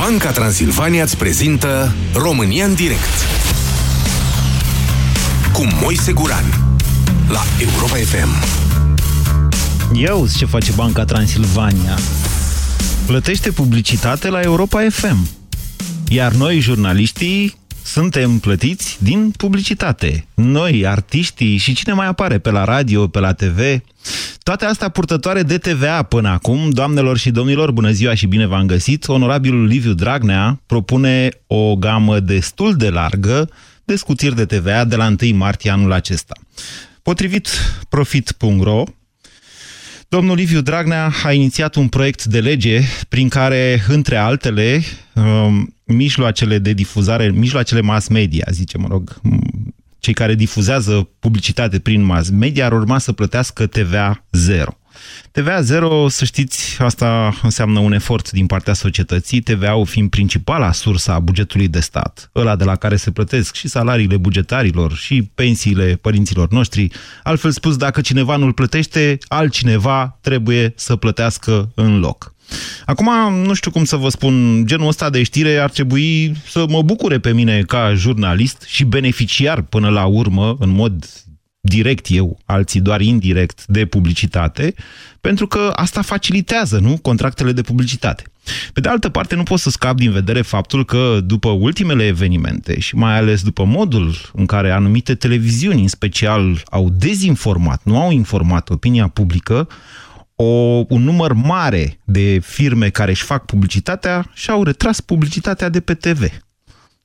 Banca Transilvania îți prezintă România în direct cu Moise Guran la Europa FM. Eu ce face Banca Transilvania. Plătește publicitate la Europa FM. Iar noi, jurnaliștii, suntem plătiți din publicitate. Noi, artiștii și cine mai apare pe la radio, pe la TV. Toate astea purtătoare de TVA până acum. Doamnelor și domnilor, bună ziua și bine v-am găsit. Onorabilul Liviu Dragnea propune o gamă destul de largă de scutiri de TVA de la 1 martie anul acesta. Potrivit profit.ro, Domnul Liviu Dragnea a inițiat un proiect de lege prin care, între altele, um, mijloacele de difuzare, mijloacele mass media, zice, mă rog, cei care difuzează publicitate prin mass media ar urma să plătească TVA zero. TVA zero, să știți, asta înseamnă un efort din partea societății, TVA-ul fiind principala sursă a bugetului de stat, ăla de la care se plătesc și salariile bugetarilor și pensiile părinților noștri. Altfel spus, dacă cineva nu-l plătește, altcineva trebuie să plătească în loc. Acum, nu știu cum să vă spun, genul ăsta de știre ar trebui să mă bucure pe mine ca jurnalist și beneficiar până la urmă, în mod direct eu, alții doar indirect de publicitate, pentru că asta facilitează, nu, contractele de publicitate. Pe de altă parte, nu pot să scap din vedere faptul că după ultimele evenimente și mai ales după modul în care anumite televiziuni, în special, au dezinformat, nu au informat opinia publică, o, un număr mare de firme care își fac publicitatea și-au retras publicitatea de pe TV.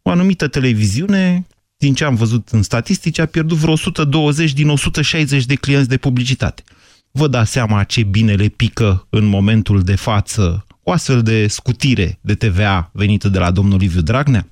O anumită televiziune din ce am văzut în statistici, a pierdut vreo 120 din 160 de clienți de publicitate. Vă dați seama ce bine le pică în momentul de față o astfel de scutire de TVA venită de la domnul Liviu Dragnea?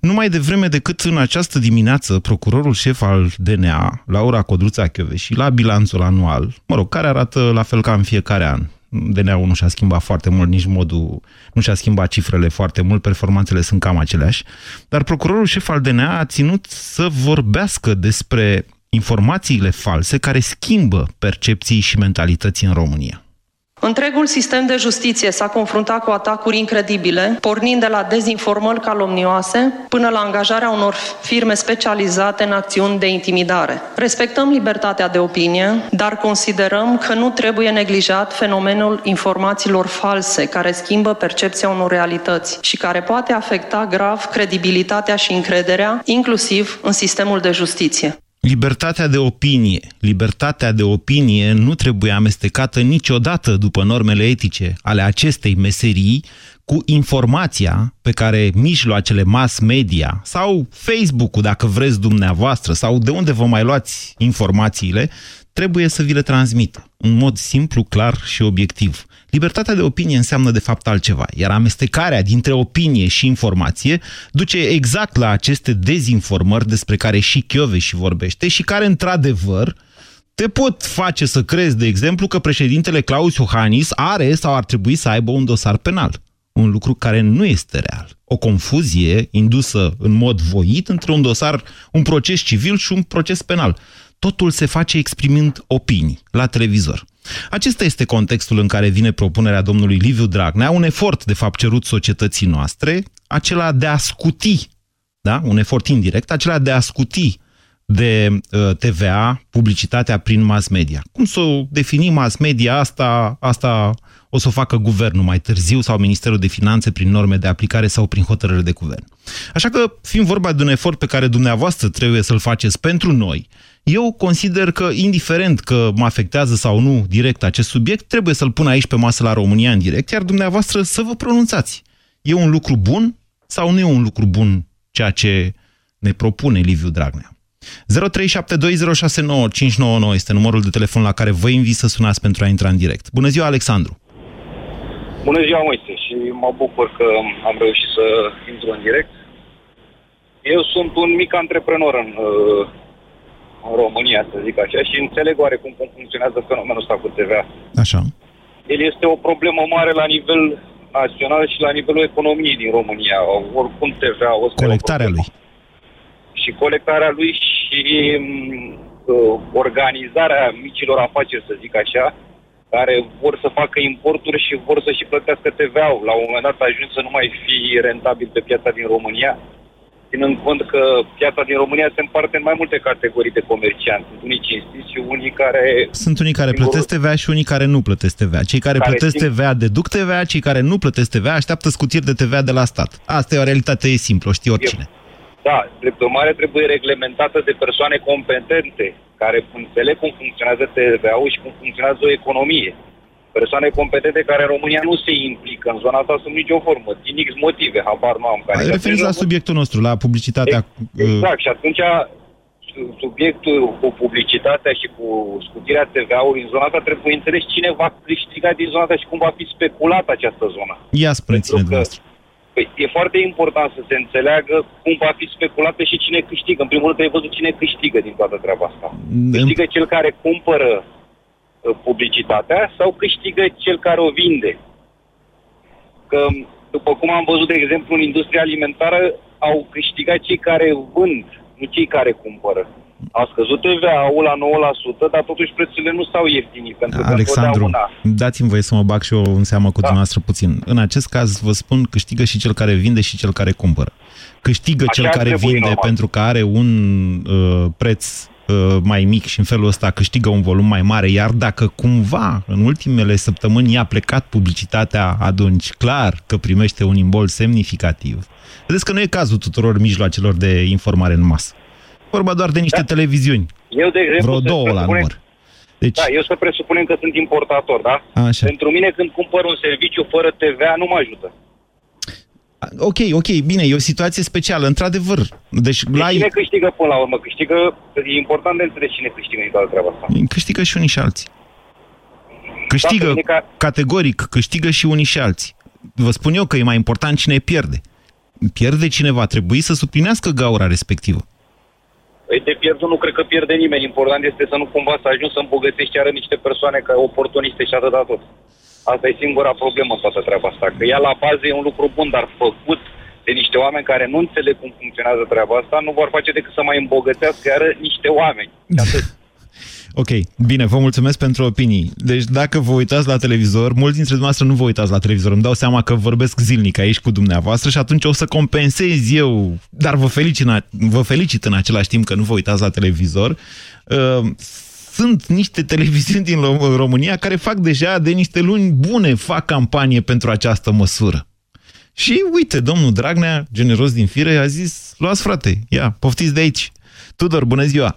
Numai de vreme decât în această dimineață, procurorul șef al DNA, Laura Codruța și la bilanțul anual, mă rog, care arată la fel ca în fiecare an, DNA-ul nu și-a schimbat foarte mult, nici modul, nu și-a schimbat cifrele foarte mult, performanțele sunt cam aceleași, dar procurorul șef al DNA a ținut să vorbească despre informațiile false care schimbă percepții și mentalități în România. Întregul sistem de justiție s-a confruntat cu atacuri incredibile, pornind de la dezinformări calomnioase până la angajarea unor firme specializate în acțiuni de intimidare. Respectăm libertatea de opinie, dar considerăm că nu trebuie neglijat fenomenul informațiilor false care schimbă percepția unor realități și care poate afecta grav credibilitatea și încrederea, inclusiv în sistemul de justiție. Libertatea de opinie. Libertatea de opinie nu trebuie amestecată niciodată după normele etice ale acestei meserii cu informația pe care mijloacele mass media sau Facebook-ul, dacă vreți dumneavoastră, sau de unde vă mai luați informațiile, trebuie să vi le transmită în mod simplu, clar și obiectiv. Libertatea de opinie înseamnă de fapt altceva, iar amestecarea dintre opinie și informație duce exact la aceste dezinformări despre care și și vorbește și care, într-adevăr, te pot face să crezi, de exemplu, că președintele Claus Iohannis are sau ar trebui să aibă un dosar penal. Un lucru care nu este real. O confuzie indusă în mod voit între un dosar, un proces civil și un proces penal. Totul se face exprimând opinii la televizor. Acesta este contextul în care vine propunerea domnului Liviu Dragnea, un efort, de fapt, cerut societății noastre, acela de a scuti, da? un efort indirect, acela de a scuti de uh, TVA publicitatea prin mass media. Cum să o definim mass media asta, asta o să o facă guvernul mai târziu sau Ministerul de Finanțe prin norme de aplicare sau prin hotărâre de guvern. Așa că, fiind vorba de un efort pe care dumneavoastră trebuie să-l faceți pentru noi, eu consider că, indiferent că mă afectează sau nu direct acest subiect, trebuie să-l pun aici pe masă la România în direct, iar dumneavoastră să vă pronunțați. E un lucru bun sau nu e un lucru bun ceea ce ne propune Liviu Dragnea? 0372069599 este numărul de telefon la care vă invit să sunați pentru a intra în direct. Bună ziua, Alexandru! Bună ziua, Moise, și mă bucur că am reușit să intru în direct. Eu sunt un mic antreprenor în, uh, în România, să zic așa, și înțeleg oarecum cum funcționează fenomenul ăsta cu TVA. Așa. El este o problemă mare la nivel național și la nivelul economiei din România. Oricum TVA... O Colectarea lui. Și colectarea lui și uh, organizarea micilor afaceri, să zic așa, care vor să facă importuri și vor să și plătească TVA-ul. La un moment dat ajung să nu mai fi rentabil pe piața din România, ținând cont că piața din România se împarte în mai multe categorii de comercianți. Sunt unii cinstiți și unii care... Sunt unii care plătesc TVA și unii care nu plătesc TVA. Cei care, care plătesc simt... TVA deduc TVA, cei care nu plătesc TVA așteaptă scutiri de TVA de la stat. Asta e o realitate simplă, o știe oricine. Eu... Da, drept urmare trebuie reglementată de persoane competente care înțeleg cum funcționează TVA-ul și cum funcționează o economie. Persoane competente care în România nu se implică în zona asta sub nicio formă, din X motive, habar nu am. Care Referiți la subiectul nostru, la publicitatea... Exact, și atunci subiectul cu publicitatea și cu scutirea TVA-ului în zona asta trebuie înțeles cine va câștiga din zona asta și cum va fi speculat această zonă. Ia spuneți-ne dumneavoastră. Păi, e foarte important să se înțeleagă cum va fi speculată și cine câștigă. În primul rând trebuie văzut cine câștigă din toată treaba asta. Câștigă cel care cumpără uh, publicitatea sau câștigă cel care o vinde. Că, după cum am văzut, de exemplu, în industria alimentară, au câștigat cei care vând, nu cei care cumpără. A scăzut TVA-ul la 9%, dar totuși prețurile nu s-au ieftinit. Pentru Alexandru, dați-mi voie să mă bag și eu în seamă cu da. dumneavoastră puțin. În acest caz, vă spun, câștigă și cel care vinde și cel care cumpără. Câștigă Așa cel care vinde normal. pentru că are un uh, preț uh, mai mic și în felul ăsta câștigă un volum mai mare, iar dacă cumva în ultimele săptămâni i-a plecat publicitatea, atunci clar că primește un imbol semnificativ. Vedeți că nu e cazul tuturor mijloacelor de informare în masă. Vorba doar de niște da. televiziuni. Eu, de exemplu, Vreo două la număr. Deci... Da, eu să presupunem că sunt importator, da? Așa. Pentru mine, când cumpăr un serviciu fără TVA, nu mă ajută. Ok, ok, bine, e o situație specială, într-adevăr. Deci, deci la... cine câștigă până la urmă? Câștigă, e important de înțeles cine câștigă din toată treaba asta. Câștigă și unii și alții. Câștigă da, ca... categoric, câștigă și unii și alții. Vă spun eu că e mai important cine pierde. Pierde cineva, trebuie să suplinească gaura respectivă. Păi de pierdut nu cred că pierde nimeni. Important este să nu cumva să ajungi să îmbogățești chiar niște persoane ca oportuniste și atât tot. Asta e singura problemă în toată treaba asta. Că ea la bază e un lucru bun, dar făcut de niște oameni care nu înțeleg cum funcționează treaba asta, nu vor face decât să mai îmbogățească iar niște oameni. atât. Ok, bine, vă mulțumesc pentru opinii. Deci dacă vă uitați la televizor, mulți dintre dumneavoastră nu vă uitați la televizor, îmi dau seama că vorbesc zilnic aici cu dumneavoastră și atunci o să compensez eu, dar vă felicit, vă felicit în același timp că nu vă uitați la televizor. Uh, sunt niște televiziuni din România care fac deja de niște luni bune, fac campanie pentru această măsură. Și uite, domnul Dragnea, generos din fire, a zis, luați frate, ia, poftiți de aici. Tudor, bună ziua!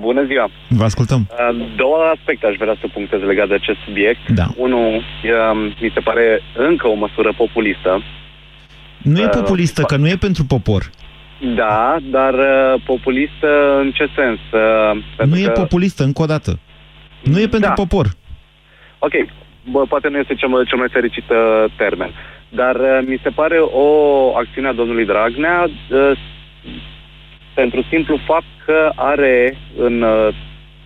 Bună ziua! Vă ascultăm! Uh, două aspecte aș vrea să punctez legat de acest subiect. Da. Unul, mi se pare încă o măsură populistă. Nu e uh, populistă, că nu e pentru popor. Da, dar uh, populistă în ce sens? Nu e populistă, încă o dată. Nu e pentru da. popor. Ok, bă, poate nu este cel mai, cel mai fericit termen. Dar mi se pare o acțiune a domnului Dragnea pentru simplu fapt că are în uh,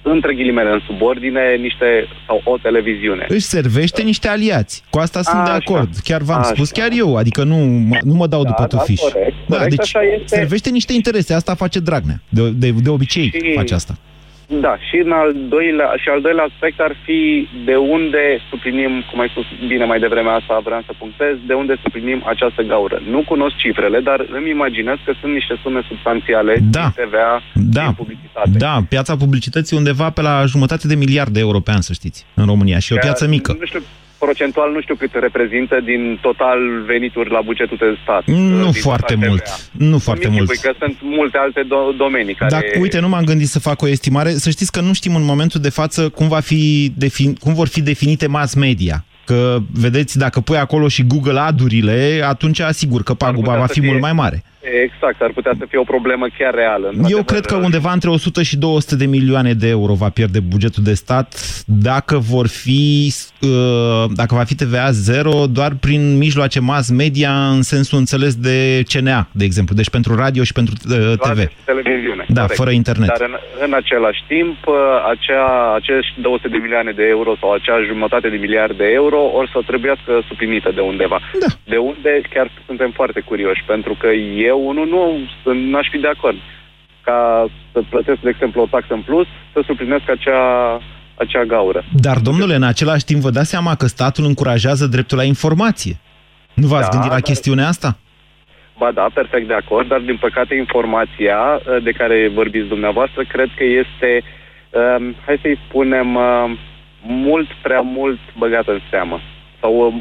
între ghilimele, în subordine, niște, sau o televiziune. Își servește niște aliați. Cu asta sunt Așa. de acord. Chiar v-am spus, chiar eu. Adică nu, nu mă dau da, după da, tufiș. Corect, da, corect, deci este... servește niște interese. Asta face Dragnea. De, de, de obicei și... face asta. Da, și, în al doilea, și al doilea aspect ar fi de unde suplinim, cum ai spus bine mai devreme asta, vreau să punctez, de unde suplinim această gaură. Nu cunosc cifrele, dar îmi imaginez că sunt niște sume substanțiale da. din TVA, da. din publicitate. Da, piața publicității undeva pe la jumătate de miliard de euro pe an, să știți, în România. Și o piață mică. Nu știu, procentual nu știu cât reprezintă din total venituri la bugetul de stat. Nu foarte mult. Nu foarte mult. că sunt multe alte do- domenii care... Dar uite, nu m-am gândit să fac o estimare. Să știți că nu știm în momentul de față cum, va fi defin... cum vor fi definite mass media. Că, vedeți, dacă pui acolo și Google adurile, atunci asigur că paguba va fi fie... mult mai mare. Exact, ar putea să fie o problemă chiar reală. Eu cred că undeva între 100 și 200 de milioane de euro va pierde bugetul de stat dacă vor fi, uh, dacă va fi TVA zero doar prin mijloace mass media în sensul înțeles de CNA, de exemplu, deci pentru radio și pentru uh, TV. televiziune. Da, corect. fără internet. Dar în, în același timp, uh, acea, acești 200 de milioane de euro sau acea jumătate de miliard de euro or să trebuiască suplinită de undeva. Da. De unde chiar suntem foarte curioși, pentru că eu unul nu n-aș fi de acord ca să plătesc, de exemplu, o taxă în plus, să suplinesc acea, acea gaură. Dar, domnule, în același timp vă dați seama că statul încurajează dreptul la informație. Nu v-ați Da, gândit la dar- chestiunea asta? Ba da, perfect de acord, dar din păcate informația uh, de care vorbiți dumneavoastră cred că este, um, hai să-i spunem, uh, mult prea mult băgată în seamă. Sau, uh,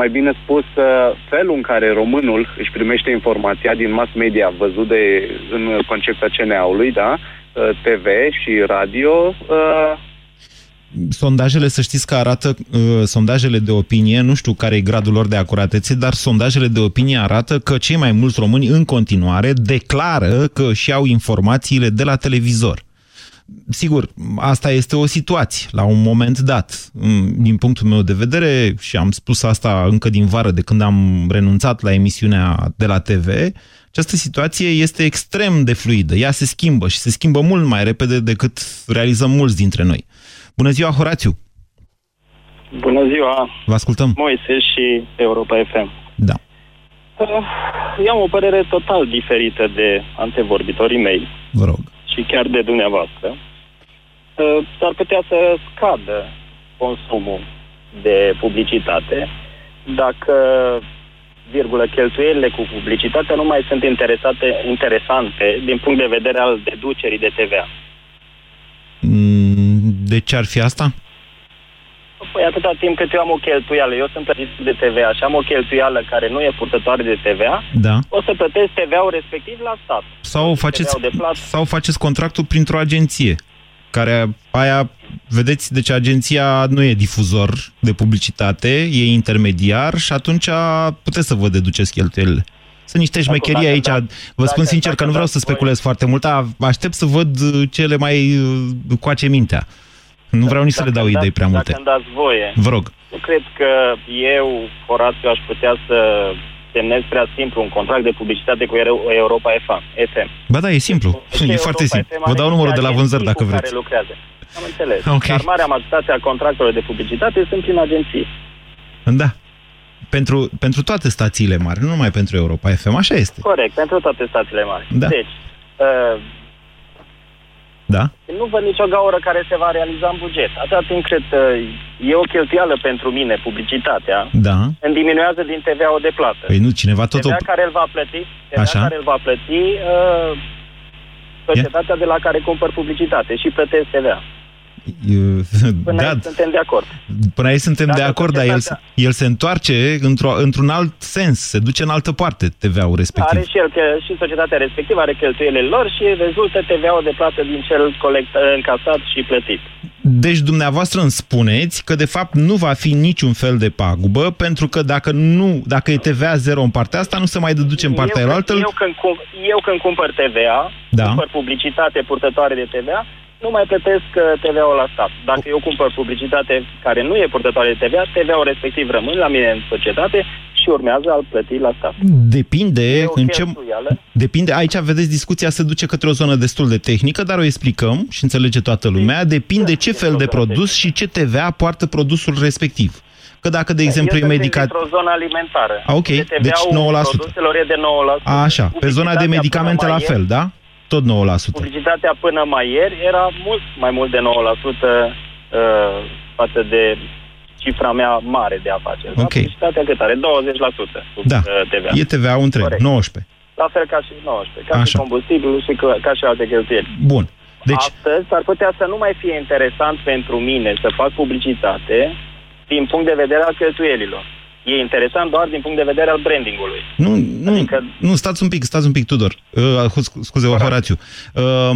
mai bine spus, uh, felul în care românul își primește informația din mass media văzut de, în concepția CNA-ului, da, uh, TV și radio, uh, Sondajele, să știți că arată, uh, sondajele de opinie, nu știu care e gradul lor de acuratețe, dar sondajele de opinie arată că cei mai mulți români în continuare declară că își iau informațiile de la televizor. Sigur, asta este o situație, la un moment dat. Mm, Din punctul meu de vedere, și am spus asta încă din vară, de când am renunțat la emisiunea de la TV, această situație este extrem de fluidă. Ea se schimbă și se schimbă mult mai repede decât realizăm mulți dintre noi. Bună ziua, Horațiu! Bună ziua, Vă ascultăm. Moise și Europa FM. Da. Uh, Eu am o părere total diferită de antevorbitorii mei Vă rog. Și chiar de dumneavoastră. Uh, S-ar putea să scadă consumul de publicitate dacă virgulă, cheltuielile cu publicitatea nu mai sunt interesate, interesante din punct de vedere al deducerii de TVA. Mm, De ce ar fi asta? Păi atâta timp cât eu am o cheltuială, eu sunt plătit de TVA și am o cheltuială care nu e purtătoare de TVA, Da. o să plătesc TVA-ul respectiv la stat. Sau faceți, TVA-ul de plată. sau faceți contractul printr-o agenție, care aia, vedeți, deci agenția nu e difuzor de publicitate, e intermediar și atunci puteți să vă deduceți cheltuielile. Sunt niște șmecherii dacă aici, da- vă spun dacă- sincer că dacă nu vreau dați să speculez foarte mult, dar aștept să văd uh, cele mai uh, coace mintea. Nu vreau nici să le Dacă dau îmi idei dați- prea multe. Dacă îmi dați voie, Vă rog. nu cred că eu, Horațiu, aș putea să semnez prea simplu un contract de publicitate cu Euro- Europa FM. FM. Ba da, e simplu. Deci E Europa foarte simplu. FM Vă are dau numărul de la agenții vânzări dacă cu vreți. Care lucrează. Am înțeles. Ok. Dar marea majoritate a contractelor de publicitate sunt prin agenții. Da. Pentru, pentru toate stațiile mari, nu numai pentru Europa FM, așa este. Corect, pentru toate statele mari. Da. Deci, uh, Da? nu văd nicio gaură care se va realiza în buget. Atâta timp cât uh, e o cheltuială pentru mine, publicitatea, Da. îmi diminuează din TVA-ul de plată. Păi nu, cineva tot o... TVA care îl va plăti, TVA Așa. care îl va plăti uh, societatea de la care cumpăr publicitate și plătesc TVA. Eu- Până Da, aici suntem de acord. până aici suntem Dacă de acord, dar el, societatea- el se întoarce într-o, într-un alt sens, se duce în altă parte TVA-ul respectiv. Are și el că și societatea respectivă are cheltuielile lor și rezultă TVA-ul de plată din cel colect, încasat și plătit. Deci dumneavoastră îmi spuneți că de fapt nu va fi niciun fel de pagubă, pentru că dacă nu, dacă e TVA zero în partea asta, nu se mai deduce în partea eu, elaltă. când, eu, când, cum, eu când cumpăr TVA, Da. cumpăr publicitate purtătoare de TVA, nu mai plătesc uh, TVA-ul la stat. Dacă eu cumpăr publicitate care nu e purtătoare de TVA, TVA-ul respectiv rămâne la mine în societate și urmează a plăti la stat. Depinde E o în ce... cheltuială. Depinde, aici vedeți, discuția se duce către o zonă destul de tehnică, dar o explicăm și înțelege toată lumea. Depinde ce fel de produs și ce TVA poartă produsul respectiv. Că dacă, de exemplu, eu e sunt medicat... într-o zonă alimentară. A, ok, unde deci TVA-ul 9%. produselor e de 9%. A, așa, pe zona de Publicitatea medicamente până la mai fel, ieri- da? Tot 9%. Publicitatea până mai ieri era mult mai mult de 9% uh, față de cifra mea mare de afaceri. Ok. Publicitatea cât are? 20% sub Da, uh, TVA. e TVA-ul întreg, Corect. 19. La fel ca și 19, ca Așa. și combustibilul și ca, ca și alte cheltuieli. Bun. Deci, Astăzi ar putea să nu mai fie interesant pentru mine să fac publicitate din punct de vedere al cheltuielilor. E interesant doar din punct de vedere al brandingului. nu, nu, Adică- nu, stați un pic, stați un pic, Tudor. Uh, scu- scuze, Horațiu. Uh,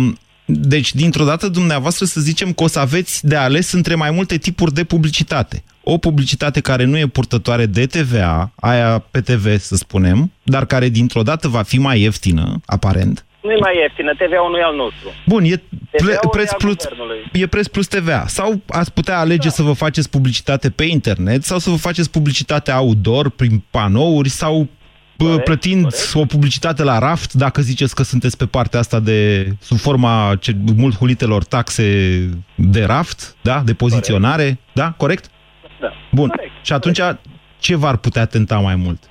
deci, dintr-o dată, dumneavoastră, să zicem că o să aveți de ales între mai multe tipuri de publicitate. O publicitate care nu e purtătoare de TVA, aia pe TV, să spunem, dar care dintr-o dată va fi mai ieftină, aparent. Nu e mai ieftină, TVA-ul nu e al nostru. Bun, e ple- TVA-ul preț e al plus, guvernului. e preț plus TVA. Sau ați putea alege să vă faceți publicitate pe internet sau să vă faceți publicitate outdoor prin panouri sau bă, Corect, plătind corect. o publicitate la raft, dacă ziceți că sunteți pe partea asta de, sub forma ce, mult hulitelor taxe de raft, da? de poziționare, da? Corect? Da. Bun. Corect, Și atunci ce v-ar putea tenta mai mult?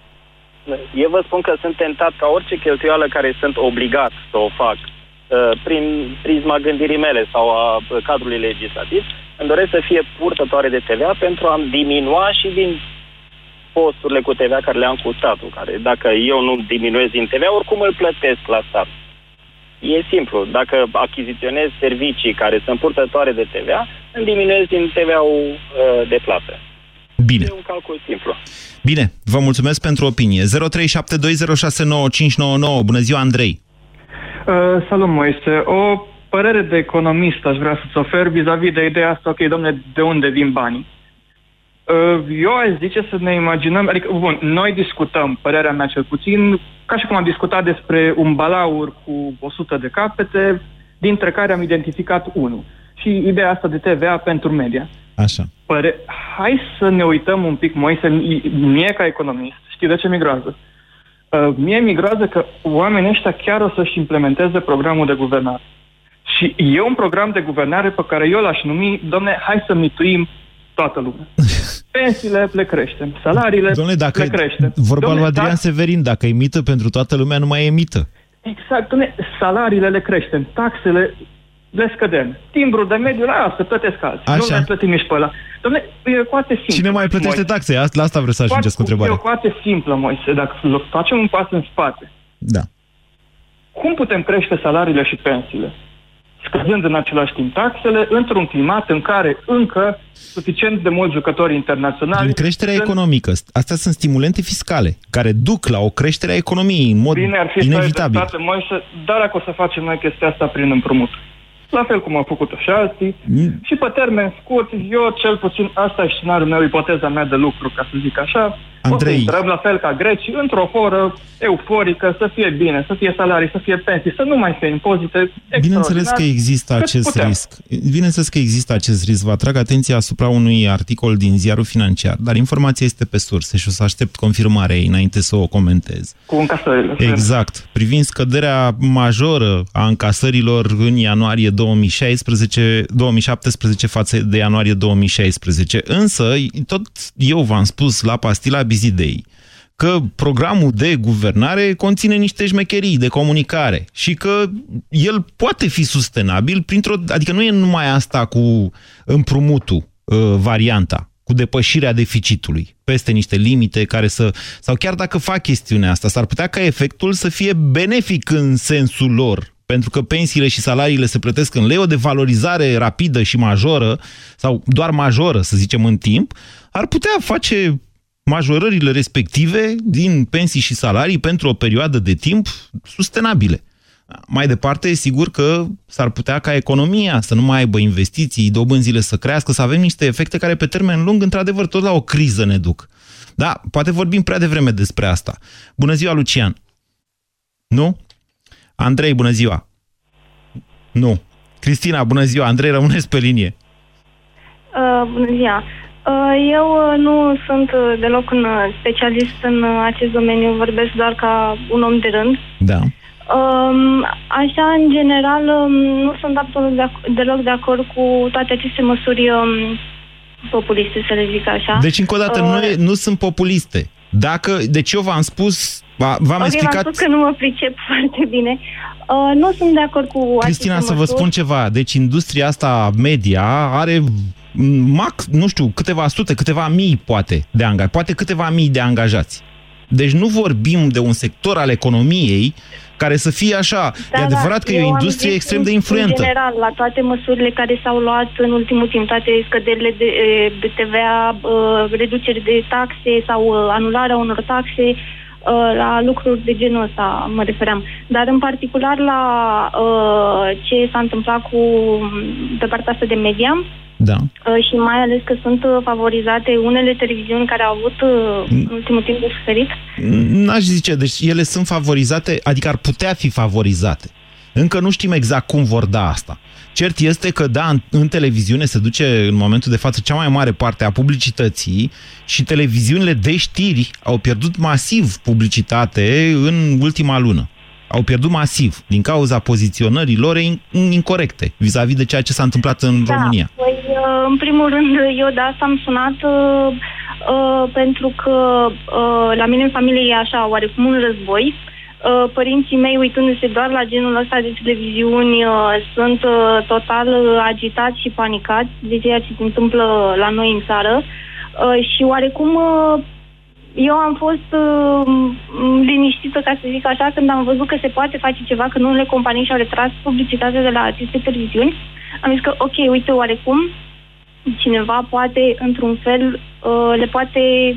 Eu vă spun că sunt tentat ca orice cheltuială care sunt obligat să o fac uh, prin prisma gândirii mele sau a cadrului legislativ, îmi doresc să fie purtătoare de TVA pentru a diminua și din posturile cu TVA care le am cu statul, care dacă eu nu diminuez din TVA, oricum îl plătesc la stat. E simplu. Dacă achiziționez servicii care sunt purtătoare de TVA, îmi diminuez din TVA-ul uh, de plată. Bine. E un calcul simplu. Bine, vă mulțumesc pentru opinie. 0372069599. Bună ziua, Andrei. Uh, salut, Moise. O părere de economist aș vrea să-ți ofer vis-a-vis de ideea asta, ok, domne, de unde vin banii? Uh, eu aș zice să ne imaginăm, adică, bun, noi discutăm, părerea mea cel puțin, ca și cum am discutat despre un balaur cu 100 de capete, dintre care am identificat unul. Și ideea asta de TVA pentru media. Așa. Păre... Hai să ne uităm un pic, Moise, mie ca economist, știi de ce mi groază? Uh, mie mi groază că oamenii ăștia chiar o să-și implementeze programul de guvernare. Și e un program de guvernare pe care eu l-aș numi, domne, hai să mituim toată lumea. Pensiile le creștem, salariile Dom'le, dacă le creștem. Vorba Dom'le, lui Adrian tax... Severin, dacă e mită pentru toată lumea, nu mai e mită. Exact, domne, salariile le creștem, taxele le scădem. Timbrul de mediu, la să plătesc alții. Așa. Nu le plătim nici pe ăla. Domne, e foarte simplu. Cine mai plătește Moise. taxe? Asta- La asta vreau să ajungeți cu E o întrebarea. foarte simplă, Moise. Dacă facem un pas în spate, Da. cum putem crește salariile și pensiile? Scăzând în același timp taxele, într-un climat în care încă suficient de mulți jucători internaționali... Din creșterea sunt- economică. Astea sunt stimulente fiscale, care duc la o creștere a economiei în mod Bine ar fi să ai inevitabil. dreptate, Moise, dar dacă o să facem noi chestia asta prin împrumut. La fel cum au făcut-o și alții. Mm. Și pe termen scurt, eu cel puțin, asta e scenariul meu, ipoteza mea de lucru, ca să zic așa. Andrei. O să intrăm la fel ca grecii, într-o foră euforică, să fie bine, să fie salarii, să fie pensii, să nu mai fie impozite. Bineînțeles că există cât acest putem. risc. Bineînțeles că există acest risc. Vă atrag atenția asupra unui articol din ziarul financiar, dar informația este pe surse și o să aștept confirmarea ei înainte să o comentez. Cu încasările. Exact. Privind scăderea majoră a încasărilor în ianuarie 2016, 2017 față de ianuarie 2016. Însă, tot eu v-am spus la pastila Bizidei că programul de guvernare conține niște șmecherii de comunicare și că el poate fi sustenabil printr-o... Adică nu e numai asta cu împrumutul, uh, varianta, cu depășirea deficitului peste niște limite care să... Sau chiar dacă fac chestiunea asta, s-ar putea ca efectul să fie benefic în sensul lor, pentru că pensiile și salariile se plătesc în lei, o devalorizare rapidă și majoră, sau doar majoră, să zicem, în timp, ar putea face majorările respective din pensii și salarii pentru o perioadă de timp sustenabile. Mai departe, sigur că s-ar putea ca economia să nu mai aibă investiții, dobânzile să crească, să avem niște efecte care pe termen lung, într-adevăr, tot la o criză ne duc. Da, poate vorbim prea devreme despre asta. Bună ziua, Lucian! Nu? Andrei, bună ziua! Nu. Cristina, bună ziua! Andrei, rămâneți pe linie. Uh, bună ziua! Uh, eu uh, nu sunt uh, deloc un uh, specialist în uh, acest domeniu, vorbesc doar ca un om de rând. Da. Um, așa, în general, um, nu sunt absolut de ac- deloc de acord cu toate aceste măsuri um, populiste, să le zic așa. Deci, încă o dată, Uh, nu, e, nu sunt populiste. Dacă, deci eu v-am spus, v-am ok, v-am explicat... spus că nu mă pricep foarte bine. Uh, nu sunt de acord cu Cristina, aceste să vă măsuri. spun ceva. Deci industria asta media are max, nu știu, câteva sute, câteva mii poate de angajați, poate câteva mii de angajați. Deci nu vorbim de un sector al economiei care să fie așa. Da, e adevărat da, că e eu o am industrie zis extrem de în- influentă. În general, la toate măsurile care s-au luat în ultimul timp, toate scăderile de, eh, de TVA, uh, reduceri de taxe sau uh, anularea unor taxe, uh, la lucruri de genul ăsta mă refeream. Dar în particular la uh, ce s-a întâmplat cu pe partea asta de media, Da. Uh, și mai ales că sunt uh, favorizate unele televiziuni care au avut uh, în ultimul timp de suferit. N-aș zice, deci ele sunt favorizate, adică ar putea fi favorizate. Încă nu știm exact cum vor da asta. Cert este că, da, în, în televiziune se duce în momentul de față cea mai mare parte a publicității și televiziunile de știri au pierdut masiv publicitate în ultima lună. Au pierdut masiv din cauza poziționării lor in- incorrecte vis-a-vis de ceea ce s-a întâmplat în Da, România. Păi, uh, în primul rând, eu de asta am sunat uh, uh, pentru că uh, la mine în familie e așa, oarecum un război Uh, părinții mei, uitându-se doar la genul ăsta de televiziuni, uh, sunt uh, total agitați și panicați de ceea ce se întâmplă la noi în țară și oarecum eu am fost liniștită, ca să zic așa, când am văzut că se poate face ceva, că unele companii și-au retras publicitatea de la aceste televiziuni. Am zis că, ok, uite, oarecum cineva poate, într-un fel, le poate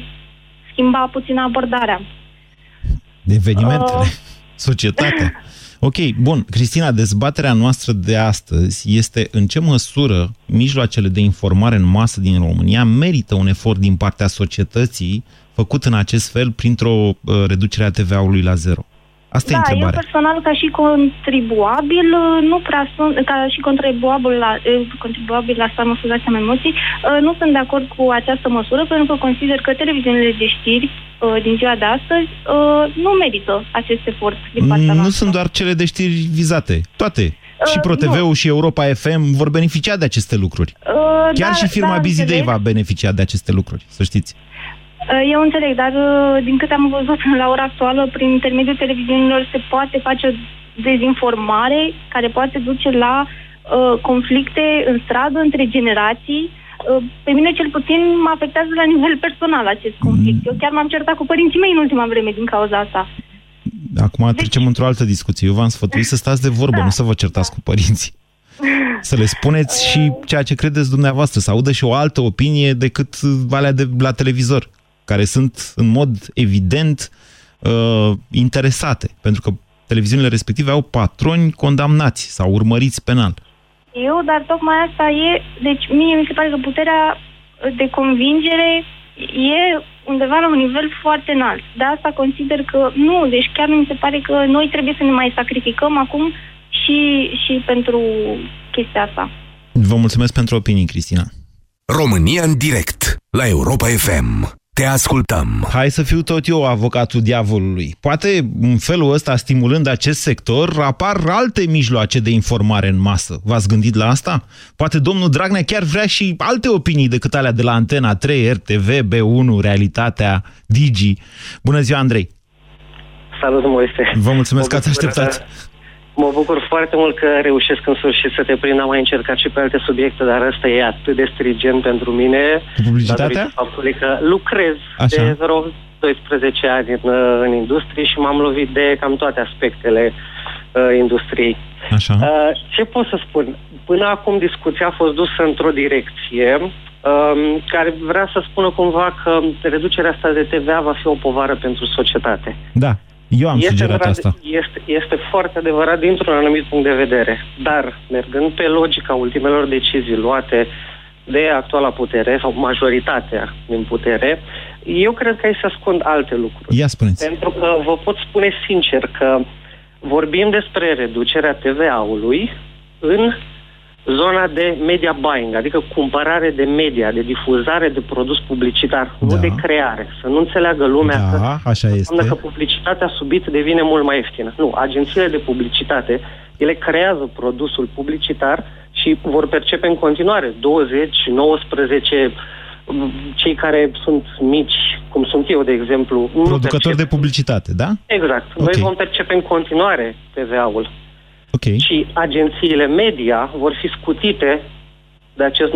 schimba puțin abordarea evenimentele, uh... societatea. Ok, bun. Cristina, dezbaterea noastră de astăzi este în ce măsură mijloacele de informare în masă din România merită un efort din partea societății făcut în acest fel printr-o uh, reducere a TVA-ului la zero. Asta da, e întrebarea. eu personal, ca și contribuabil, nu prea sunt, ca și contribuabil la, contribuabil la stat, mă scuzați, am emoții, nu sunt de acord cu această măsură, pentru că consider că televiziunile de știri din ziua de astăzi nu merită acest efort din partea Nu noastră. sunt doar cele de știri vizate, toate. Și ProTV-ul și Europa FM vor beneficia de aceste lucruri. Chiar da, și firma da, Busy Day va beneficia de aceste lucruri, să știți. Uh, eu înțeleg, dar uh, din câte am văzut la ora actuală, prin intermediul televiziunilor se poate face o dezinformare care poate duce la uh, conflicte în stradă între generații. Uh, pe mine cel puțin mă afectează la nivel personal acest conflict. Mm. Eu chiar m-am certat cu părinții mei în ultima vreme din cauza asta. Acum deci... trecem într-o altă discuție. Eu v-am sfătuit să stați de vorbă, da. nu să vă certați da. cu părinții. Să le spuneți și ceea ce credeți dumneavoastră, să audă și o altă opinie decât valea de la televizor care sunt în mod evident uh, interesate, pentru că televiziunile respective au patroni condamnați sau urmăriți penal. Eu, dar tocmai asta e, deci mie mi se pare că puterea de convingere e undeva la un nivel foarte înalt. De asta consider că nu, deci chiar mi se pare că noi trebuie să ne mai sacrificăm acum și, și pentru chestia asta. Vă mulțumesc pentru opinii, Cristina. România în direct, la Europa FM. Te ascultăm. Hai să fiu tot eu avocatul diavolului. Poate în felul ăsta, stimulând acest sector, apar alte mijloace de informare în masă. V-ați gândit la asta? Poate domnul Dragnea chiar vrea și alte opinii decât alea de la Antena 3, RTV, B1, Realitatea, Digi. Bună ziua, Andrei! Salut, Moise! Vă mulțumesc că ați așteptat! Mă bucur foarte mult că reușesc în sfârșit să te prind. Am mai încercat și pe alte subiecte, dar ăsta e atât de strigent pentru mine. Cu publicitatea? Faptului că lucrez Așa. de vreo 12 ani în, în industrie și m-am lovit de cam toate aspectele uh, industriei. Așa. Uh, ce pot să spun? Până acum discuția a fost dusă într-o direcție uh, care vrea să spună cumva că reducerea asta de TVA va fi o povară pentru societate. Da. Eu am este sugerat adevărat, asta. Este, este foarte adevărat dintr-un anumit punct de vedere. Dar, mergând pe logica ultimelor decizii luate de actuala putere sau majoritatea din putere, eu cred că aici se ascund alte lucruri. Ia spuneți. Pentru că vă pot spune sincer că vorbim despre reducerea TVA-ului în zona de media buying, adică cumpărare de media, de difuzare de produs publicitar, da. nu de creare. Să nu înțeleagă lumea da, că, așa este. că publicitatea subit devine mult mai ieftină. Nu, agențiile de publicitate, ele creează produsul publicitar și vor percepe în continuare 20, 19 cei care sunt mici, cum sunt eu, de exemplu... Producători de publicitate, da? Exact. Okay. Noi vom percepe în continuare TVA-ul. Okay. Și agențiile media vor fi scutite de acest 19%.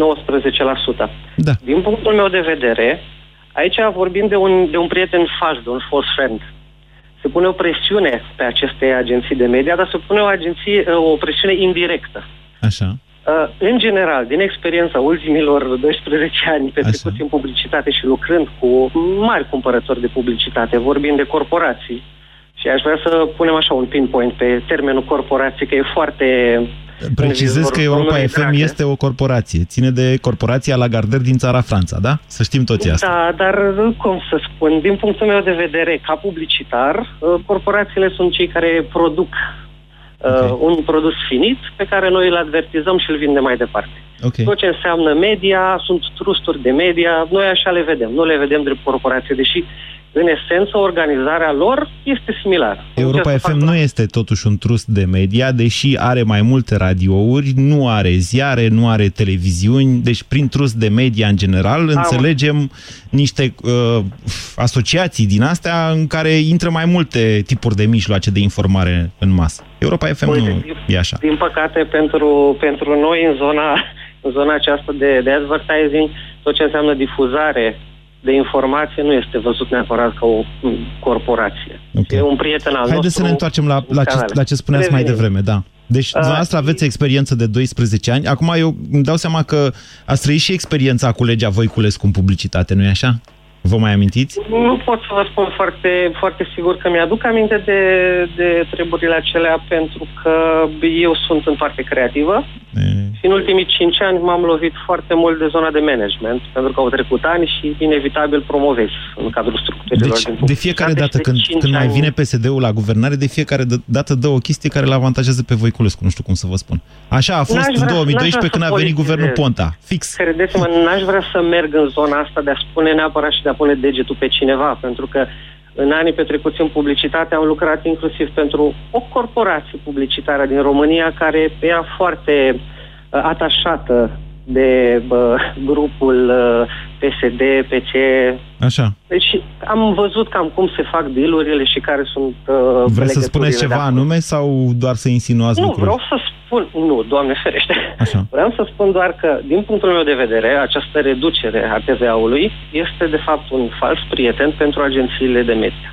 Da. Din punctul meu de vedere, aici vorbim de un, de un prieten faș, de un false friend. Se pune o presiune pe aceste agenții de media, dar se pune o, agenție, o presiune indirectă. Așa. Uh, în general, din experiența ultimilor 12 ani petrecuți în publicitate și lucrând cu mari cumpărători de publicitate, vorbim de corporații, și aș vrea să punem așa un pinpoint pe termenul corporație, că e foarte... Precizez că Europa FM dragă. este o corporație. Ține de corporația Lagardère din țara Franța, da? Să știm toți asta. Da, dar cum să spun, din punctul meu de vedere, ca publicitar, uh, corporațiile sunt cei care produc uh, okay. un produs finit pe care noi îl advertizăm și îl vindem mai departe. Okay. Tot ce înseamnă media, sunt trusturi de media, noi așa le vedem, nu le vedem drept corporație, deși în esență, organizarea lor este similară. Europa Ce să FM fac nu la- este totuși un trust de media, deși are mai multe radiouri, nu are ziare, nu are televiziuni, deci prin trust de media în general înțelegem niște uh, asociații din astea în care intră mai multe tipuri de mijloace de informare în masă. Europa FM Uite, nu din- e așa. Din păcate, pentru, pentru noi, în zona, în zona aceasta de, de advertising, tot ce înseamnă difuzare de informație nu este văzut neapărat ca o m, corporație. Ok. E un prieten al Haideți nostru. să ne întoarcem la, în la, ce, canale. la ce spuneați mai Revenim. devreme, da. Deci, dumneavoastră aveți experiență de 12 ani. Acum eu îmi dau seama că ați trăit și experiența cu legea Voiculescu în publicitate, nu-i așa? Vă mai amintiți? Nu pot să vă spun foarte, foarte sigur că mi-aduc aminte de, de treburile acelea pentru că eu sunt în parte creativă și în ultimii cinci ani m-am lovit foarte mult de zona de management pentru că au trecut ani și inevitabil promovezi în cadrul structurilor Deci, din de fiecare publicitate dată și de când, cinci când mai ani- vine PSD-ul la guvernare, de fiecare d- dată dă o chestie care îl avantajează pe Voiculescu, nu știu cum să vă spun. Așa a fost N-aș în vrea- 2012 n-aș vrea când să a venit politizez. guvernul Ponta. Fix. Credeți-mă, n-aș vrea să merg în zona asta de a spune neapărat și de a pune degetul pe cineva, pentru că în anii petrecuți în publicitate am lucrat inclusiv pentru o corporație publicitară din România care era foarte uh, atașată de uh, grupul uh, PSD, PC. Așa. Deci am văzut cam cum se fac dealurile și care sunt uh, Vreți să legăturile spuneți de ceva acolo. anume sau doar să insinuați Nu, lucruri? vreau să spun, nu, Doamne ferește. Așa. Vreau să spun doar că, din punctul meu de vedere, această reducere a TVA-ului este, de fapt, un fals prieten pentru agențiile de media.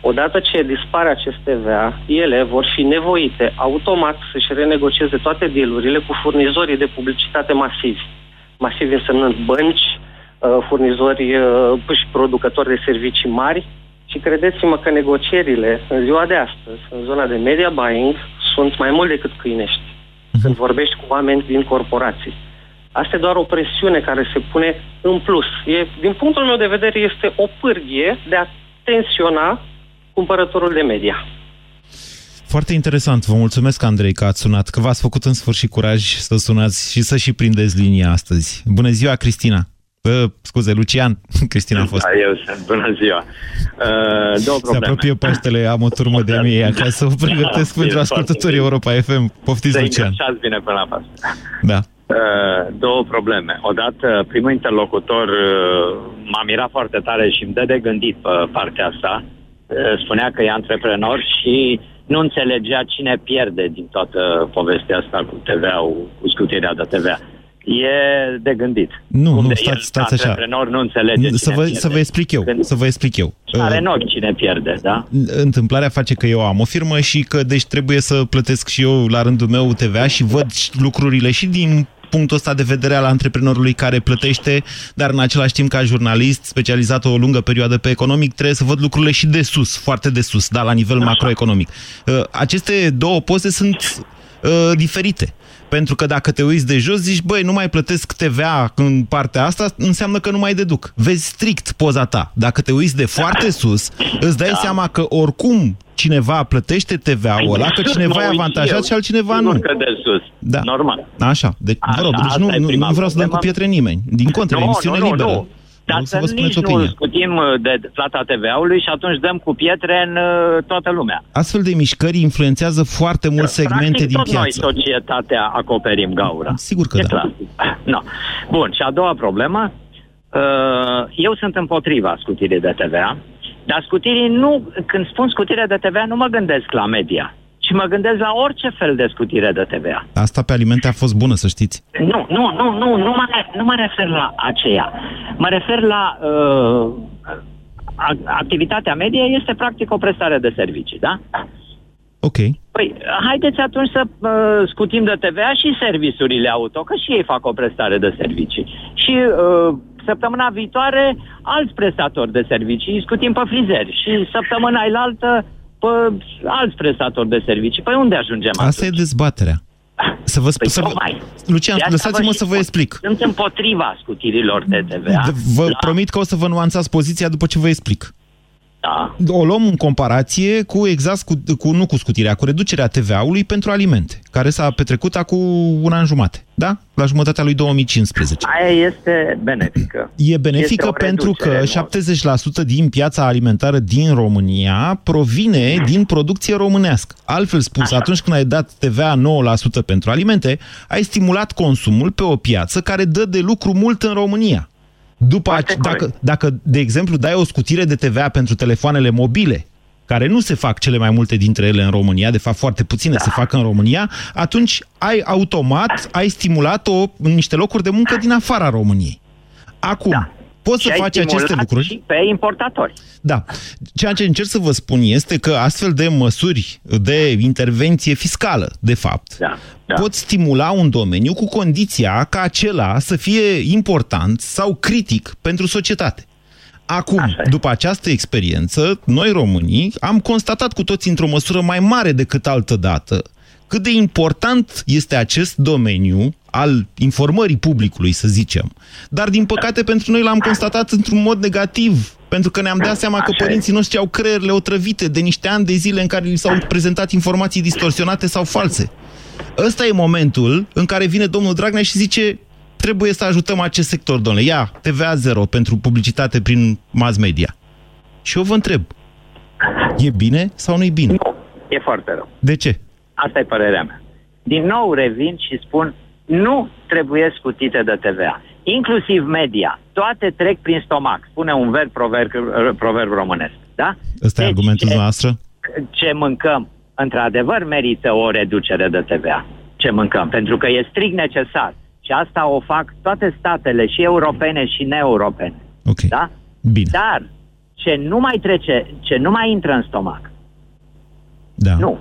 Odată ce dispare acest TVA, ele vor fi nevoite automat să-și renegocieze toate dealurile cu furnizorii de publicitate masivi. Masivi însemnând bănci, uh, furnizori uh, și producători de servicii mari și credeți-mă că negocierile în ziua de astăzi, în zona de media buying, sunt mai mult decât câinești. Când vorbești cu oameni din corporații. Asta e doar o presiune care se pune în plus. E, din punctul meu de vedere, este o pârghie de a tensiona cumpărătorul de media. Foarte interesant. Vă mulțumesc, Andrei, că ați sunat, că v-ați făcut în sfârșit curaj să sunați și să și prindeți linia astăzi. Bună ziua, Cristina! Uh, scuze, Lucian. Cristina a fost. Da, eu sunt. Bună ziua. Uh, două Se probleme. apropie Paștele, am o turmă de mie acasă, o pregătesc Da, pentru bine, ascultătorii Europa FM. Poftiți, Să Lucian. îngrășați bine până la pas. Da. Uh, două probleme. Odată, primul interlocutor uh, m-a mirat foarte tare și îmi dă de gândit pe partea asta. Uh, spunea că e antreprenor și nu înțelegea cine pierde din toată povestea asta cu TVA-ul, cu scutirea de TVA. E de gândit. Nu, Cum nu, de stați, el, stați ca așa. antreprenor nu înțelege Să cine vă, pierde. să vă explic eu, să vă explic eu. Are Uh, în ochi cine pierde, da? întâmplarea face că eu am o firmă și că deci trebuie să plătesc și eu la rândul meu TVA și văd și lucrurile și din punctul ăsta de vedere al antreprenorului care plătește, dar în același timp ca jurnalist specializat o lungă perioadă pe economic, trebuie să văd lucrurile și de sus, foarte de sus, da, la nivel macroeconomic. Uh, Aceste două poze sunt uh, diferite. Pentru că dacă te uiți de jos, zici, băi, nu mai plătesc TVA în partea asta, înseamnă că nu mai deduc. Vezi strict poza ta. Dacă te uiți de foarte sus, îți dai seama că oricum cineva plătește TVA-ul ăla, că Sus cineva mă e uit avantajat eu. și altcineva Sigur nu. că de sus. Da. Normal. Așa, deci, Așa, vă rog, deci asta nu, e nu, prima nu vreau să dăm cu problemă. pietre nimeni. Din contră, Nu, emisiune nu, nu, liberă. nu. Dar să să vă spuneți nici nu opinia. scutim uh, de plata TVA-ului și atunci dăm cu pietre în uh, toată lumea. Astfel de mișcări influențează foarte mult segmente Practic, din tot piață. noi, societatea, acoperim gaura. Sigur că e da. Clar. No. Bun, și a doua problemă. Uh, eu sunt împotriva scutirii de TVA, dar scutirii nu, când spun scutire de TVA, nu mă gândesc la media, ci mă gândesc la orice fel de scutire de TVA. Asta pe alimente a fost bună, să știți. Nu, nu, nu, nu, nu mă, nu mă refer la aceea. Mă refer la uh, a- activitatea medie este practic o prestare de servicii, da? Ok. Păi, haideți atunci să uh, scutim de TVA și serviciurile auto, că și ei fac o prestare de servicii. Și uh, săptămâna viitoare alți prestatori de servicii, îi scutim pe frizeri. Și săptămâna elaltă pe alți prestatori de servicii. Păi unde ajungem Asta e dezbaterea. Să vă, Păi să vă, tocmai. Lucian, De asta lăsați-mă vă să și vă spun. explic. Sunt împotriva scutirilor de TVA. Vă la- promit că o să vă nuanțați poziția după ce vă explic. Da. O luăm în comparație cu exact cu, cu nu cu scutirea, cu reducerea TVA-ului pentru alimente, care s-a petrecut acum un an jumate, da? La jumătatea lui 2015. Aia este benefică. E benefică Este o pentru că reducere, 70% din piața alimentară din România provine din producție românească. Altfel spus, atunci când ai dat TVA 9% pentru alimente, ai stimulat consumul pe o piață care dă de lucru mult în România. După ace- dacă, dacă, de exemplu, dai o scutire de TVA pentru telefoanele mobile, care nu se fac cele mai multe dintre ele în România, de fapt foarte puține da. se fac în România, atunci ai automat, ai stimulat o, niște locuri de muncă din afara României. Acum, da. Poți să Și ai faci aceste stimulat lucruri. Și pe importatori. Da. Ceea ce încerc să vă spun este că astfel de măsuri de intervenție fiscală, de fapt, Da, da. pot stimula un domeniu cu condiția ca acela să fie important sau critic pentru societate. Acum, după această experiență, noi românii am constatat cu toți într-o măsură mai mare decât altă dată cât de important este acest domeniu al informării publicului, să zicem. Dar, din păcate, pentru noi l-am constatat într-un mod negativ, pentru că ne-am dat seama că părinții noștri au creierile otrăvite de niște ani de zile în care li s-au prezentat informații distorsionate sau false. Ăsta e momentul în care vine domnul Dragnea și zice trebuie să ajutăm acest sector, domnule. Ia, TVA zero pentru publicitate prin mass media. Și eu vă întreb, e bine sau nu e bine? E foarte rău. De ce? Asta e părerea mea. Din nou revin și spun, nu trebuie scutite de TVA. Inclusiv media. Toate trec prin stomac. Spune un verb proverb, proverb românesc. Da? Ăsta e argumentul ce- noastră? ce mâncăm, într-adevăr, merită o reducere de TVA. Ce mâncăm, pentru că e strict necesar. Și asta o fac toate statele, și europene și neeuropene. Ok. Da? Bine. Dar ce nu mai trece, ce nu mai intră în stomac, Da. nu.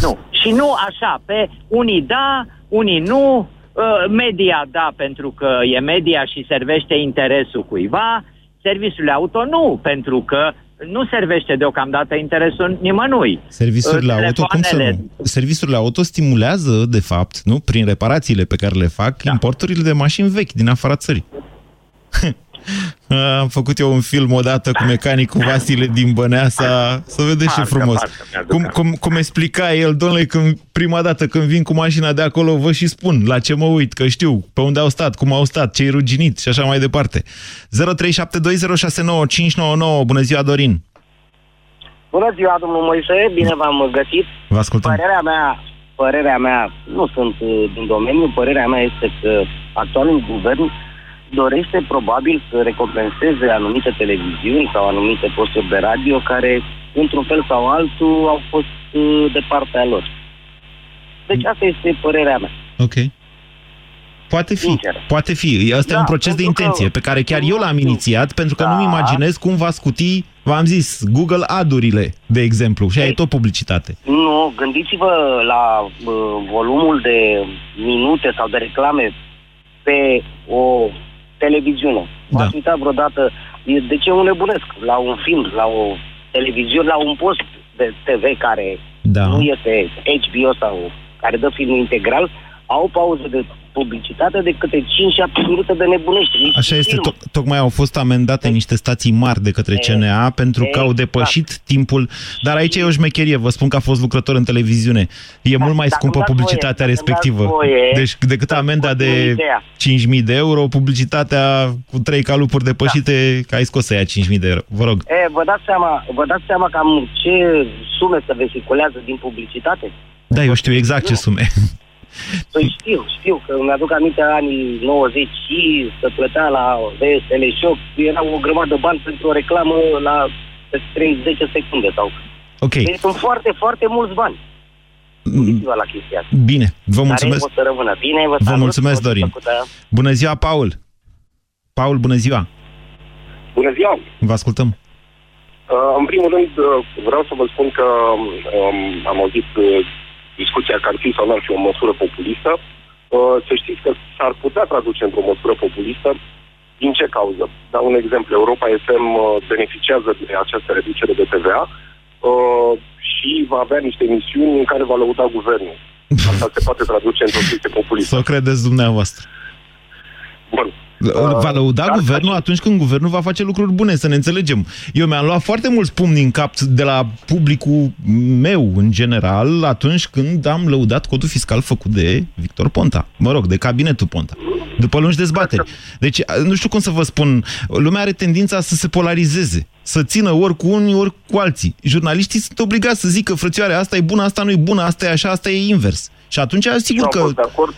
Nu. Și nu așa, pe unii da, unii nu, uh, media da pentru că e media și servește interesul cuiva, serviciul auto nu, pentru că nu servește deocamdată interesul nimănui. Serviciurile Uh, auto, cum să telefoanele- nu? Serviciurile auto stimulează, de fapt, nu, prin reparațiile pe care le fac, da. importurile de mașini vechi din afara țării. Am făcut eu un film odată cu mecanicul Vasile din Băneasa, să vedeți ce Parcă, frumos. parcă mi-aduc Cum, cum, cum explica el, domnule, când prima dată când vin cu mașina de acolo, vă și spun la ce mă uit, că știu pe unde au stat, cum au stat, ce-i ruginit și așa mai departe. 0372069599, bună ziua, Dorin! Bună ziua, domnul Moise, bine v-am găsit. Vă ascultăm. Părerea mea, părerea mea, nu sunt uh, din domeniu, părerea mea este că actualul guvern dorește probabil să recompenseze anumite televiziuni sau anumite posturi de radio care, într-un fel sau altul, au fost uh, de partea lor. Deci asta este părerea mea. Ok. Poate fi, Sincer. poate fi. Asta e Da, un proces de pentru că- intenție pe care chiar eu l-am inițiat, pentru că Da. nu-mi imaginez cum va scuti, v-am zis, Google Adurile, de exemplu, și ai tot publicitate. Nu, gândiți-vă la uh, volumul de minute sau de reclame pe o televiziune. Da. V-ați uitat vreodată e- de ce un nebunesc la un film, la o televiziune, la un post de TV care Da. nu este HBO sau care dă filmul integral, au pauze de publicitate de câte 5-7 minute de nebunește. Nici Așa este, film. to- tocmai au fost amendate niște stații mari de către CNA pentru că au exact. depășit timpul, dar aici e o șmecherie, vă spun că a fost lucrător în televiziune. E mult mai dacă scumpă îmi dați publicitatea voie, dacă îmi dați respectivă. voie, Deci decât amenda de spun ideea. 5.000 de euro, publicitatea cu trei calupuri depășite, că ai scos să ia 5.000 de euro. Vă rog. E, vă dați seama, vă dați seama cam ce sume se vehiculează din publicitate? Da, eu știu exact ce sume. Păi știu, știu că îmi-aduc aminte anii 90 și se plătea la VSL Shop, era o grămadă de bani pentru o reclamă la 30 secunde sau... Ok. Deci sunt foarte, foarte mulți bani. Gândiți-vă la chestia asta. Bine, vă Care mulțumesc. o să rămână bine, vă, Vă salut, mulțumesc, o să Dorin. făcută. Bună ziua, Paul! Paul, bună ziua! Bună ziua! Vă ascultăm. Uh, în primul rând, uh, vreau să vă spun că um, am auzit uh, discuția că ar fi sau nu ar fi o măsură populistă. Uh, să știți că s-ar putea traduce într-o măsură populistă. Din ce cauză? Dau un exemplu. Europa FM uh, beneficiază de această reducere de TVA uh, și va avea niște emisiuni în care va lăuda guvernul. Asta se poate traduce într-o chestie populistă. Să o credeți dumneavoastră. Bun. Va lăuda dar guvernul atunci când guvernul va face lucruri bune, să ne înțelegem. Eu mi-am luat foarte mulți pumni din cap de la publicul meu, în general, atunci când am lăudat codul fiscal făcut de Victor Ponta. Mă rog, de cabinetul Ponta. După lungi dezbateri. Deci, nu știu cum să vă spun, lumea are tendința să se polarizeze, să țină ori cu unii, ori cu alții. Jurnaliștii sunt obligați să zică, frățioare, asta e bună, asta nu e bună, asta e așa, asta e invers. Și atunci, sigur am că... fost de acord.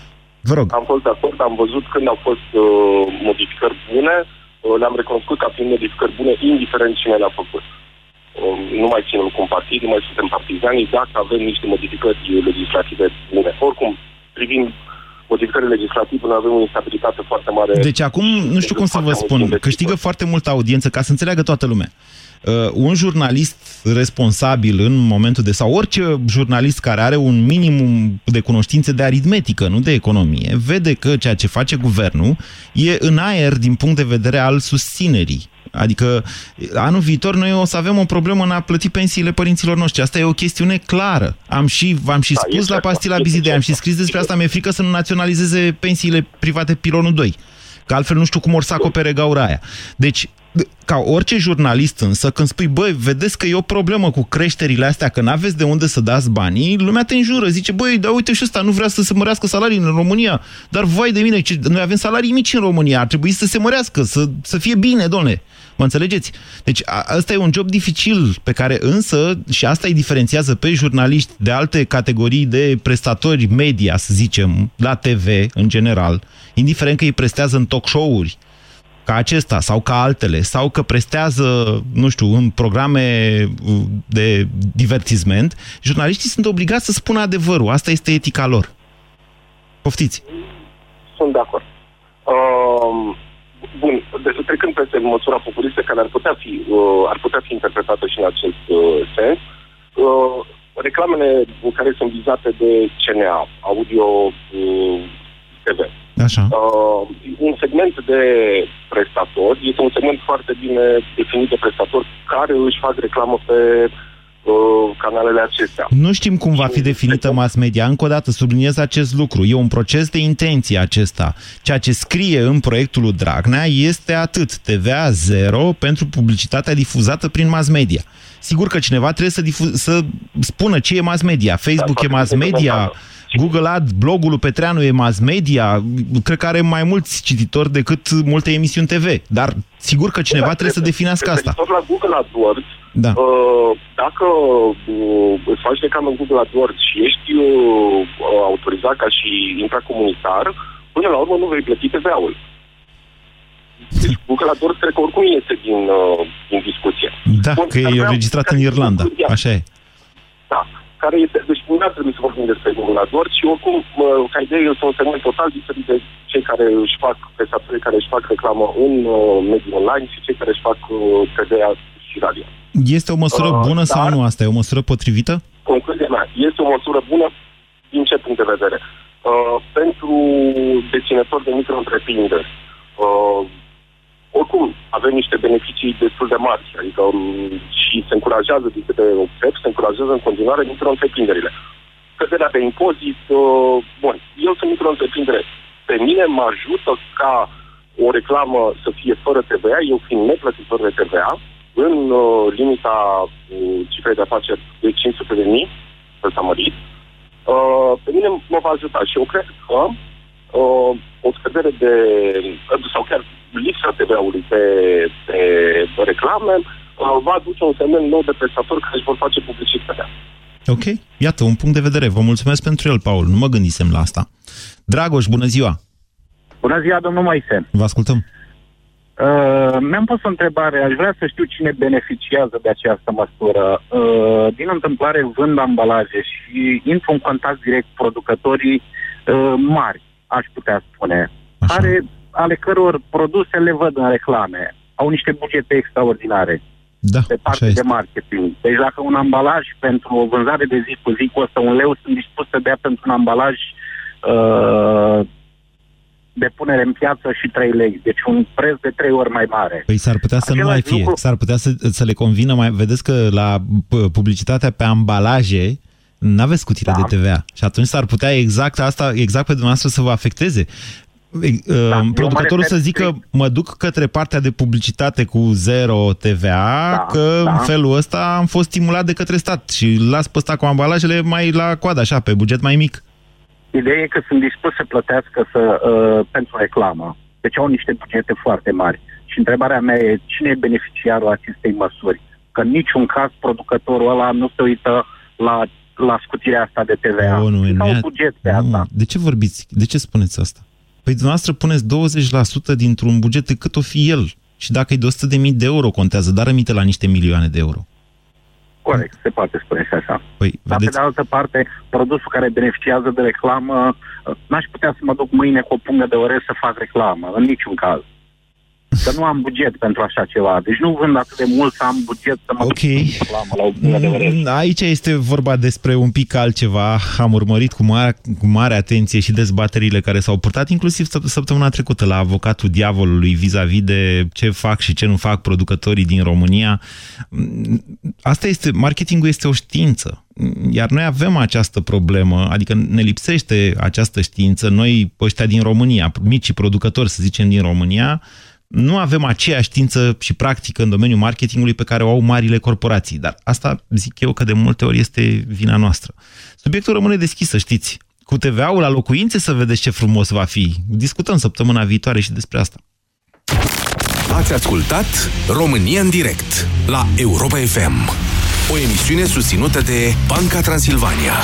Vă rog. Am fost de acord, am văzut când au fost uh, modificări bune, uh, le-am recunoscut ca fiind modificări bune, indiferent cine le-a făcut. Uh, nu mai ținem cu un partid, nu mai suntem partizani, dacă avem niște modificări legislative bune. Oricum, privind modificările legislative, noi avem o instabilitate foarte mare. Deci acum, nu știu cum să vă spun, câștigă foarte multă audiență, ca să înțeleagă toată lumea. Uh, un jurnalist responsabil în momentul de... sau orice jurnalist care are un minimum de cunoștințe de aritmetică, nu de economie, vede că ceea ce face guvernul e în aer din punct de vedere al susținerii. Adică anul viitor noi o să avem o problemă în a plăti pensiile părinților noștri. Asta e o chestiune clară. Am și, v-am și Da, spus este la așa, pastila este Bizidei, am așa. și scris despre asta, mi-e frică să nu naționalizeze pensiile private pilonul 2. Că altfel nu știu cum or să acopere gaura aia. Deci, ca orice jurnalist însă, când spui, băi, vedeți că e o problemă cu creșterile astea, că n-aveți de unde să dați banii, lumea te înjură, zice, băi, dar uite și ăsta nu vrea să se mărească salariile în România, dar vai de mine, ce, noi avem salarii mici în România, ar trebui să se mărească, să, să fie bine, domnule. Mă înțelegeți? Deci a, asta e un job dificil pe care însă, și asta îi diferențiază pe jurnaliști de alte categorii de prestatori media, să zicem, la TV în general, indiferent că îi prestează în talk show-uri, ca acesta sau ca altele, sau că prestează, nu știu, în programe uh, de divertisment, jurnaliștii sunt obligați să spună adevărul. Asta este etica lor. Poftiți. Sunt de acord. Uh, bun, deci trecând peste măsura populistă care ar putea fi, uh, ar putea fi interpretată și în acest uh, sens, uh, reclamele care sunt vizate de CNA, Audio uh, TV, Așa. Uh, un segment de prestatori, este un segment foarte bine definit de prestatori care își fac reclamă pe uh, canalele acestea. Nu știm cum va fi definită mass media. Încă o dată subliniez acest lucru. E un proces de intenție acesta. Ceea ce scrie în proiectul lui Dragnea este atât. TVA zero pentru publicitatea difuzată prin mass media. Sigur că cineva trebuie să, difu- să spună ce e mass media. Facebook Da, e mass poate fi media, reglementat. Google Ad, blogul lui Petreanu e mass media. Cred că are mai mulți cititori decât multe emisiuni TV. Dar sigur că cineva Da, trebuie să definească asta. Referitor la Google AdWords, Da. uh, dacă uh, îți faci reclamă în Google AdWords și ești uh, autorizat ca și intracomunitar, până la urmă nu vei plăti TVA-ul. Deci Google AdWords cred că oricum este din, uh, din discuție. Da, Bun, că dar e vreau- înregistrat care în este Irlanda. concluzia? Așa e. Da. Care este, deci nu ar trebui să vorbim despre Google AdWords și oricum, mă, ca idee, este un segment total diferit de cei care își fac, prestatorii care își fac reclamă în uh, mediul online și cei care își fac uh, TV și radio. Este o măsură Uh, bună sau dar- nu asta? E o măsură potrivită? Concluzia mea, este o măsură bună din ce punct de vedere? Uh, pentru deținători de micro-întreprinderi, uh, oricum avem niște beneficii destul de mari, adică um, și se încurajează, din câte observ, se încurajează în continuare micro-întreprinderile. Căderea de impozit, uh, bun, eu sunt micro-întreprindere. Pe mine mă ajută ca o reclamă să fie fără TVA, eu fiind neplătitor de TVA, în uh, limita uh, cifrei de afaceri de 500 de mii, să s-a mărit, uh, pe mine mă va ajuta și eu cred că uh, o scădere de, sau chiar lipsa TVA-ului pe, pe, pe reclame uh, va aduce un semn nou de prestatori care își vor face publicitatea. Ok, iată, un punct de vedere. Vă mulțumesc pentru el, Paul. Nu mă gândisem la asta. Dragoș, bună ziua! Bună ziua, domnul Moise. Vă ascultăm. Uh, mi-am pus o întrebare. Aș vrea să știu cine beneficiază de această măsură. Uh, din întâmplare vând ambalaje și intru în contact direct cu producătorii uh, mari, aș putea spune, Așa. care, ale căror produse le văd în reclame. Au niște bugete extraordinare Da, pe așa partea de este. marketing. Deci dacă un ambalaj pentru o vânzare de zi cu zi costă un leu, sunt dispus să dea pentru un ambalaj uh, de punere în piață și 3 lei. Deci un preț de 3 ori mai mare. Păi s-ar putea să nu mai Același fie. lucru- S-ar putea să, să le convină mai... Vedeți că la p- publicitatea pe ambalaje n-aveți scutire Da. de TVA. Și atunci s-ar putea exact asta, exact pe dumneavoastră să vă afecteze. Da, producătorul să zică, mă duc către partea de publicitate cu zero TVA, da, că da. în felul ăsta am fost stimulat de către stat și las pe ăsta cu ambalajele mai la coadă, așa, pe buget mai mic. Ideea e că sunt dispus să plătească să, uh, pentru reclamă. Deci au niște bugete foarte mari. Și întrebarea mea e cine e beneficiarul acestei măsuri? Că în niciun caz producătorul ăla nu se uită la, la scutirea asta de TVA. O, nu, nu, buget pe nu. asta. De ce vorbiți? De ce spuneți asta? Păi dumneavoastră puneți 20% dintr-un buget cât o fi el. Și dacă e de 100.000 de euro contează, dar rămite la niște milioane de euro. Corect, se poate spune și așa. Păi, Dar vedeți... pe de altă parte, produsul care beneficiază de reclamă, n-aș putea să mă duc mâine cu o pungă de orez să fac reclamă, în niciun caz. Că nu am buget pentru așa ceva. Deci nu vând atât de mult să am buget să mă okay. duc reclamă la o pungă de orez. Mm, Aici este vorba despre un pic altceva. Am urmărit cu mare, cu mare atenție și dezbaterile care s-au purtat, inclusiv săptămâna trecută la avocatul diavolului vis-a-vis -vis de ce fac și ce nu fac producătorii din România. Mm, Asta este, marketingul este o știință. Iar noi avem această problemă, adică ne lipsește această știință, noi, ăștia din România, micii producători, să zicem, din România, nu avem aceeași știință și practică în domeniul marketingului pe care o au marile corporații. Dar asta zic eu că de multe ori este vina noastră. Subiectul rămâne deschis, să știți. Cu TVA-ul la locuințe să vedeți ce frumos va fi. Discutăm săptămâna viitoare și despre asta. Ați ascultat România în direct la Europa FM, o emisiune susținută de Banca Transilvania.